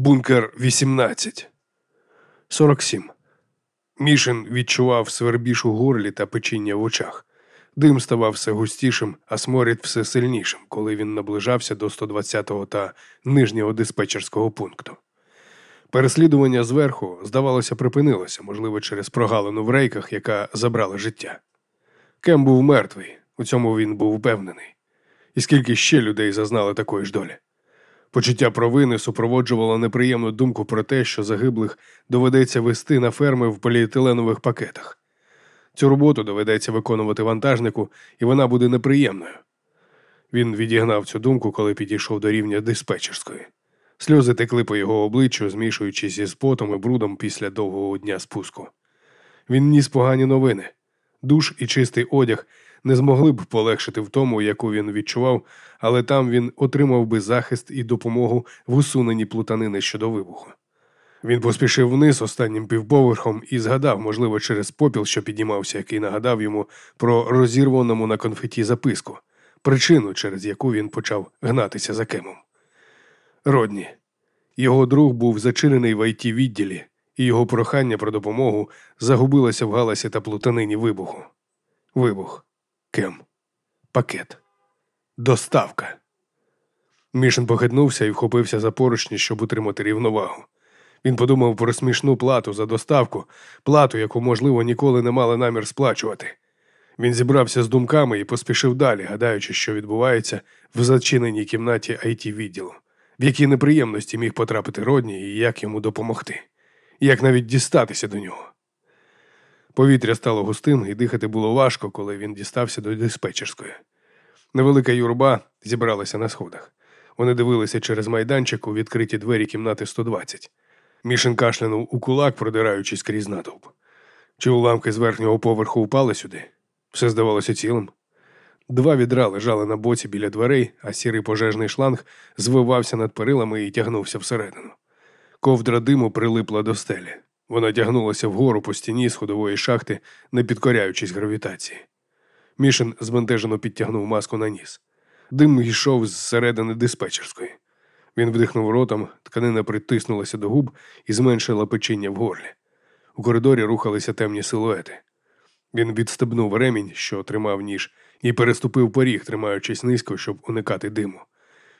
Бункер 18. 47. Мішин відчував свербіж у горлі та печіння в очах. Дим ставав все густішим, а сморід все сильнішим, коли він наближався до 120-го та нижнього диспетчерського пункту. Переслідування зверху, здавалося, припинилося, можливо, через прогалину в рейках, яка забрала життя. Кем був мертвий, у цьому він був впевнений. І скільки ще людей зазнали такої ж долі. Почуття провини супроводжувало неприємну думку про те, що загиблих доведеться вести на ферми в поліетиленових пакетах. Цю роботу доведеться виконувати вантажнику, і вона буде неприємною. Він відігнав цю думку, коли підійшов до рівня диспетчерської. Сльози текли по його обличчю, змішуючись із потом і брудом після довгого дня спуску. Він ніс погані новини. Душ і чистий одяг не змогли б полегшити в тому, яку він відчував, але там він отримав би захист і допомогу в усуненні плутанини щодо вибуху. Він поспішив вниз останнім півповерхом і згадав, можливо, через попіл, що піднімався, який нагадав йому про розірваному на конфеті записку, причину, через яку він почав гнатися за кемом. Родні. Його друг був зачинений в it відділі, і його прохання про допомогу загубилося в галасі та плутанині вибуху. Вибух. Кем. Пакет. Доставка. Мішин похитнувся і вхопився за поручні, щоб утримати рівновагу. Він подумав про смішну плату за доставку, плату, яку, можливо, ніколи не мали намір сплачувати. Він зібрався з думками і поспішив далі, гадаючи, що відбувається в зачиненій кімнаті it відділу, в які неприємності міг потрапити родні і як йому допомогти, як навіть дістатися до нього. Повітря стало густим, і дихати було важко, коли він дістався до диспетчерської. Невелика юрба зібралася на сходах. Вони дивилися через майданчик у відкриті двері кімнати 120. Мішин кашлянув у кулак, продираючись крізь натовп. Чи уламки з верхнього поверху впали сюди? Все здавалося цілим. Два відра лежали на боці біля дверей, а сірий пожежний шланг звивався над перилами і тягнувся всередину. Ковдра диму прилипла до стелі. Вона тягнулася вгору по стіні сходової шахти, не підкоряючись гравітації. Мішин збентежено підтягнув маску на ніс. Дим йшов з середини диспетчерської. Він вдихнув ротом, тканина притиснулася до губ і зменшила печіння в горлі. У коридорі рухалися темні силуети. Він відстебнув ремінь, що тримав ніж, і переступив поріг, тримаючись низько, щоб уникати диму.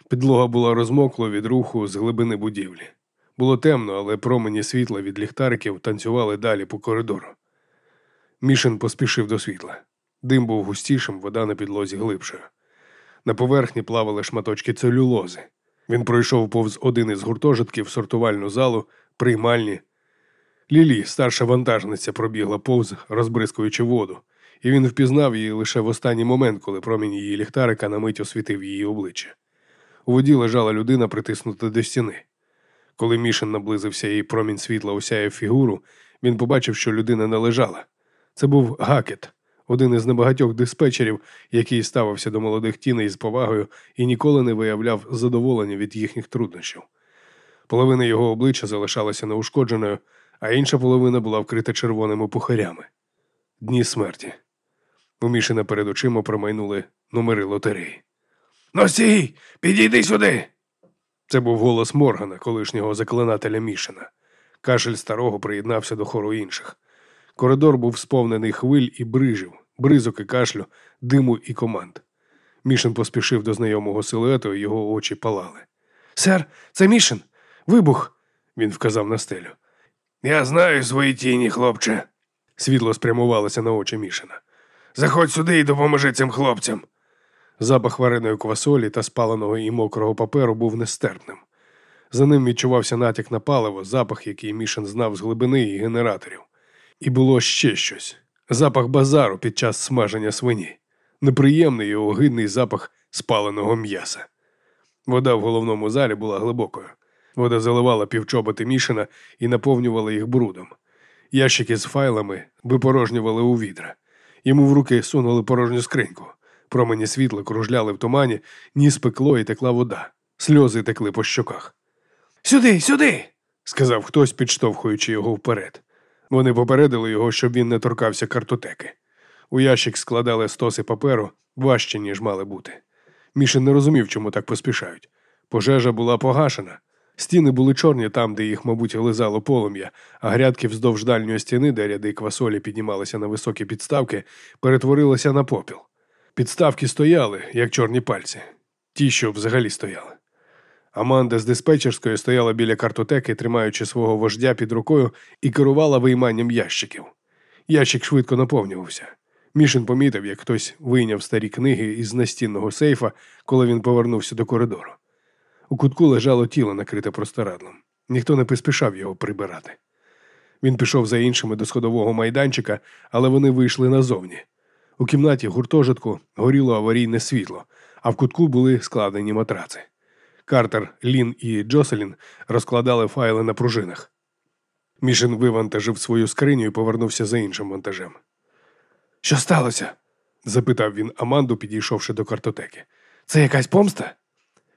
Підлога була розмокла від руху з глибини будівлі. Було темно, але промені світла від ліхтариків танцювали далі по коридору. Мішин поспішив до світла. Дим був густішим, вода на підлозі глибшою. На поверхні плавали шматочки целюлози. Він пройшов повз один із гуртожитків сортувальну залу, приймальні. Лілі, старша вантажниця, пробігла повз, розбризкуючи воду, і він впізнав її лише в останній момент, коли промінь її ліхтарика на мить освітив її обличчя. У воді лежала людина, притиснута до стіни. Коли Мішин наблизився і промінь світла осяяв фігуру, він побачив, що людина не лежала. Це був Гакет, один із небагатьох диспетчерів, який ставився до молодих тіней з повагою і ніколи не виявляв задоволення від їхніх труднощів. Половина його обличчя залишалася неушкодженою, а інша половина була вкрита червоними пухарями. Дні смерті. У Мішина перед очима промайнули номери лотереї. Носій, підійди сюди. Це був голос Моргана, колишнього заклинателя Мішина. Кашель старого приєднався до хору інших. Коридор був сповнений хвиль і брижів, бризок і кашлю, диму і команд. Мішин поспішив до знайомого силуету, і його очі палали. Сер, це Мішин. Вибух, він вказав на стелю. Я знаю свої тіні, хлопче. Світло спрямувалося на очі Мішина. Заходь сюди і допоможи цим хлопцям. Запах вареної квасолі та спаленого і мокрого паперу був нестерпним. За ним відчувався натяк на паливо, запах, який Мішин знав з глибини і генераторів. І було ще щось запах базару під час смаження свині, неприємний і огидний запах спаленого м'яса. Вода в головному залі була глибокою. Вода заливала півчоботи Мішина і наповнювала їх брудом. Ящики з файлами випорожнювали у відра. Йому в руки сунули порожню скриньку. Промені світла кружляли в тумані, ніс пекло і текла вода. Сльози текли по щоках. Сюди, сюди, сказав хтось, підштовхуючи його вперед. Вони попередили його, щоб він не торкався картотеки. У ящик складали стоси паперу важче, ніж мали бути. Мішин не розумів, чому так поспішають. Пожежа була погашена. Стіни були чорні там, де їх, мабуть, лизало полум'я, а грядки вздовж дальньої стіни, де ряди квасолі піднімалися на високі підставки, перетворилися на попіл. Підставки стояли, як чорні пальці, ті, що взагалі стояли. Аманда з диспетчерської стояла біля картотеки, тримаючи свого вождя під рукою і керувала вийманням ящиків. Ящик швидко наповнювався. Мішин помітив, як хтось вийняв старі книги із настінного сейфа, коли він повернувся до коридору. У кутку лежало тіло, накрите простирадлом. Ніхто не поспішав його прибирати. Він пішов за іншими до сходового майданчика, але вони вийшли назовні. У кімнаті гуртожитку горіло аварійне світло, а в кутку були складені матраци. Картер, Лін і Джоселін розкладали файли на пружинах. Мішин вивантажив свою скриню і повернувся за іншим вантажем. Що сталося? запитав він Аманду, підійшовши до картотеки. Це якась помста?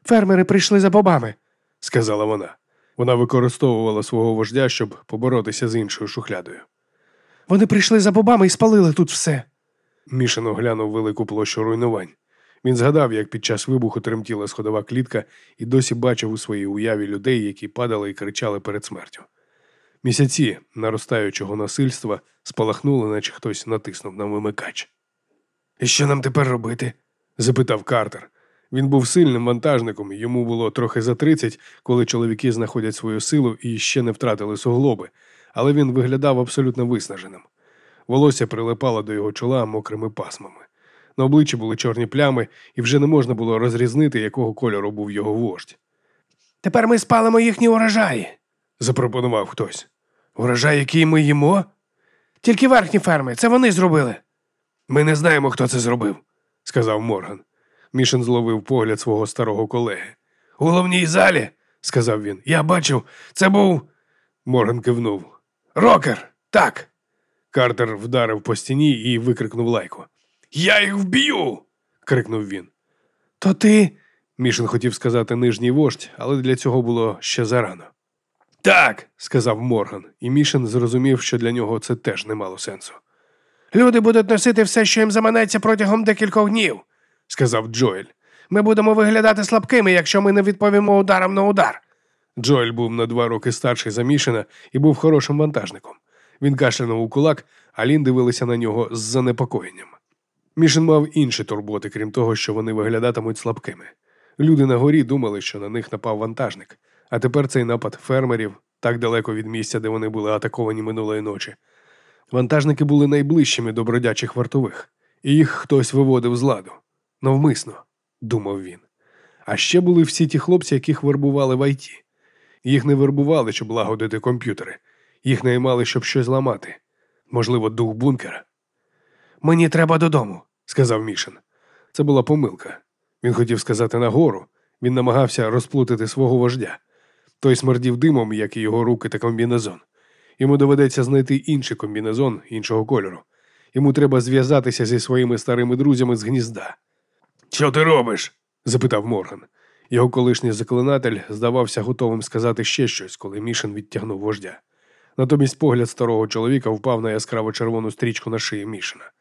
Фермери прийшли за бобами, сказала вона. Вона використовувала свого вождя, щоб поборотися з іншою шухлядою. Вони прийшли за бобами і спалили тут все. Мішин оглянув велику площу руйнувань. Він згадав, як під час вибуху тремтіла сходова клітка і досі бачив у своїй уяві людей, які падали і кричали перед смертю. Місяці наростаючого насильства спалахнули, наче хтось натиснув на вимикач. І що нам тепер робити? запитав Картер. Він був сильним вантажником, йому було трохи за тридцять, коли чоловіки знаходять свою силу і ще не втратили суглоби, але він виглядав абсолютно виснаженим. Волосся прилипало до його чола мокрими пасмами. На обличчі були чорні плями, і вже не можна було розрізнити, якого кольору був його вождь. Тепер ми спалимо їхні урожаї, запропонував хтось. Урожай, який ми їмо? Тільки верхні ферми, це вони зробили. Ми не знаємо, хто це зробив, сказав Морган. Мішин зловив погляд свого старого колеги. У головній залі, сказав він. Я бачив, це був. Морган кивнув. Рокер, так. Картер вдарив по стіні і викрикнув лайку. Я їх вб'ю. крикнув він. То ти. Мішин хотів сказати нижній вождь, але для цього було ще зарано. Так, сказав Морган, і Мішин зрозумів, що для нього це теж не мало сенсу. Люди будуть носити все, що їм заманеться протягом декількох днів, сказав Джоель. Ми будемо виглядати слабкими, якщо ми не відповімо ударом на удар. Джоель був на два роки старший за Мішина і був хорошим вантажником. Він кашлянув у кулак, а Лін дивилися на нього з занепокоєнням. Мішин мав інші турботи, крім того, що вони виглядатимуть слабкими. Люди на горі думали, що на них напав вантажник, а тепер цей напад фермерів так далеко від місця, де вони були атаковані минулої ночі. Вантажники були найближчими до бродячих вартових, і їх хтось виводив з ладу. Навмисно, думав він. А ще були всі ті хлопці, яких вербували в ІТ. Їх не вербували, щоб лагодити комп'ютери, їх наймали, щоб щось ламати. Можливо, дух бункера. Мені треба додому, сказав Мішин. Це була помилка. Він хотів сказати нагору. Він намагався розплутати свого вождя. Той смердів димом, як і його руки та комбінезон. Йому доведеться знайти інший комбінезон іншого кольору. Йому треба зв'язатися зі своїми старими друзями з гнізда. Що ти робиш? запитав Морган. Його колишній заклинатель здавався готовим сказати ще щось, коли Мішин відтягнув вождя. Натомість погляд старого чоловіка впав на яскраво червону стрічку на шиї Мішина.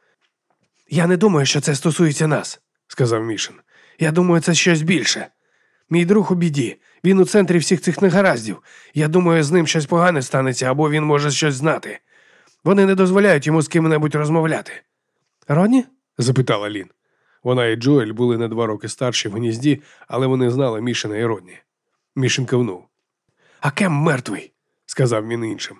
Я не думаю, що це стосується нас, сказав Мішин. Я думаю, це щось більше. Мій друг у біді. Він у центрі всіх цих негараздів. Я думаю, з ним щось погане станеться, або він може щось знати. Вони не дозволяють йому з ким-небудь розмовляти. Роні? запитала Лін. Вона і Джоель були на два роки старші в гнізді, але вони знали Мішина і Родні. Мішин кивнув. А Кем мертвий, сказав він іншим.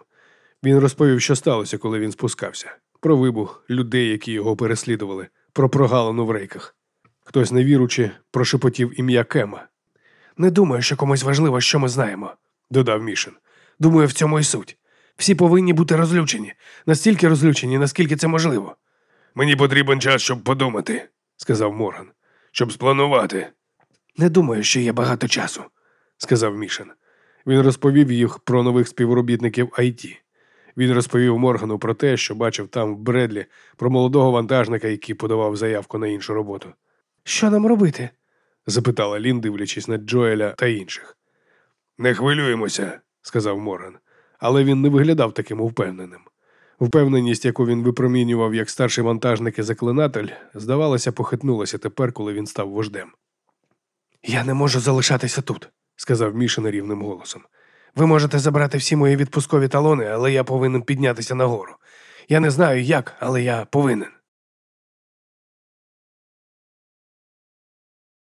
Він розповів, що сталося, коли він спускався, про вибух, людей, які його переслідували, про прогалину в рейках. Хтось невіручи прошепотів ім'я Кема. Не думаю, що комусь важливо, що ми знаємо, додав Мішин. Думаю, в цьому і суть. Всі повинні бути розлючені, настільки розлючені, наскільки це можливо. Мені потрібен час, щоб подумати, сказав Морган, щоб спланувати. Не думаю, що є багато часу, сказав Мішин. Він розповів їх про нових співробітників IT. Він розповів Моргану про те, що бачив там в Бредлі, про молодого вантажника, який подавав заявку на іншу роботу. Що нам робити? запитала Лін, дивлячись на Джоеля та інших. Не хвилюємося, сказав Морган, але він не виглядав таким упевненим. Впевненість, яку він випромінював як старший вантажник і заклинатель, здавалося, похитнулася тепер, коли він став вождем. Я не можу залишатися тут, сказав Мішин рівним голосом. Ви можете забрати всі мої відпускові талони, але я повинен піднятися нагору. Я не знаю як, але я повинен.